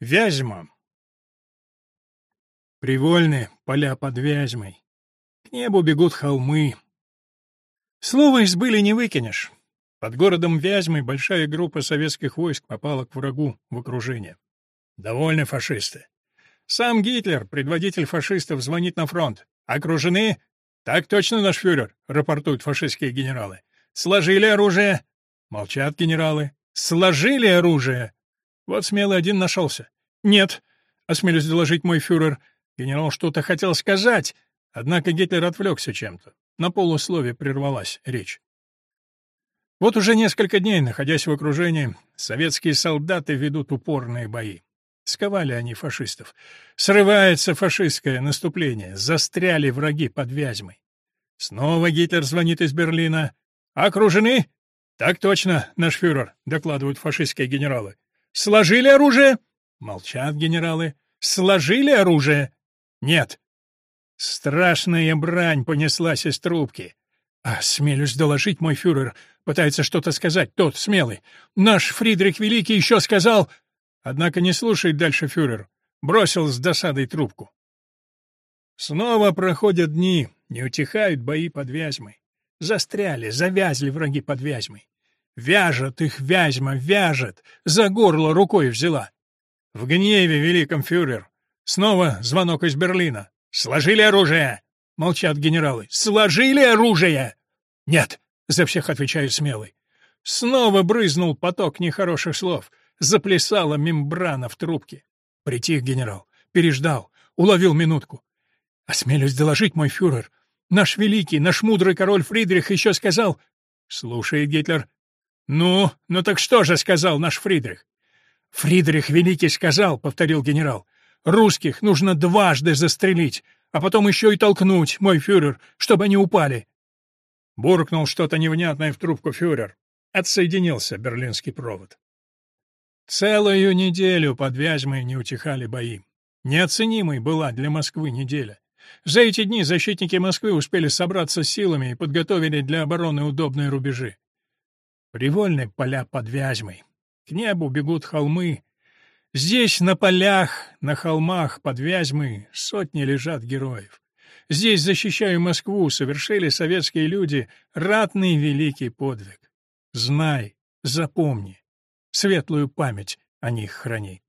Вязьма. Привольны поля под Вязьмой. К небу бегут холмы. Слово из были не выкинешь. Под городом Вязьмой большая группа советских войск попала к врагу в окружение. Довольны фашисты. Сам Гитлер, предводитель фашистов, звонит на фронт. Окружены? Так точно, наш фюрер, рапортуют фашистские генералы. Сложили оружие? Молчат генералы. Сложили оружие? Вот смелый один нашелся. «Нет», — осмелюсь доложить мой фюрер. Генерал что-то хотел сказать, однако Гитлер отвлекся чем-то. На полуслове прервалась речь. Вот уже несколько дней, находясь в окружении, советские солдаты ведут упорные бои. Сковали они фашистов. Срывается фашистское наступление. Застряли враги под Вязьмой. Снова Гитлер звонит из Берлина. «Окружены?» «Так точно, наш фюрер», — докладывают фашистские генералы. Сложили оружие? Молчат генералы. Сложили оружие? Нет. Страшная брань понеслась из трубки. А, смелюсь доложить, мой фюрер, пытается что-то сказать, тот, смелый. Наш Фридрих Великий еще сказал... Однако не слушает дальше фюрер. Бросил с досадой трубку. Снова проходят дни, не утихают бои под Вязьмой. Застряли, завязли враги под Вязьмой. Вяжет их Вязьма, вяжет, за горло рукой взяла. В гневе, великом фюрер. Снова звонок из Берлина. «Сложили оружие!» — молчат генералы. «Сложили оружие!» «Нет!» — за всех отвечает смелый. Снова брызнул поток нехороших слов. Заплясала мембрана в трубке. Притих генерал. Переждал. Уловил минутку. «Осмелюсь доложить, мой фюрер. Наш великий, наш мудрый король Фридрих еще сказал...» Слушает Гитлер. «Ну, ну так что же сказал наш Фридрих?» «Фридрих Великий сказал», — повторил генерал, — «русских нужно дважды застрелить, а потом еще и толкнуть, мой фюрер, чтобы они упали». Буркнул что-то невнятное в трубку фюрер. Отсоединился берлинский провод. Целую неделю под Вязьмой не утихали бои. Неоценимой была для Москвы неделя. За эти дни защитники Москвы успели собраться силами и подготовили для обороны удобные рубежи. Привольны поля под Вязьмой. К небу бегут холмы. Здесь на полях, на холмах под Вязьмой сотни лежат героев. Здесь, защищая Москву, совершили советские люди ратный великий подвиг. Знай, запомни, светлую память о них храни.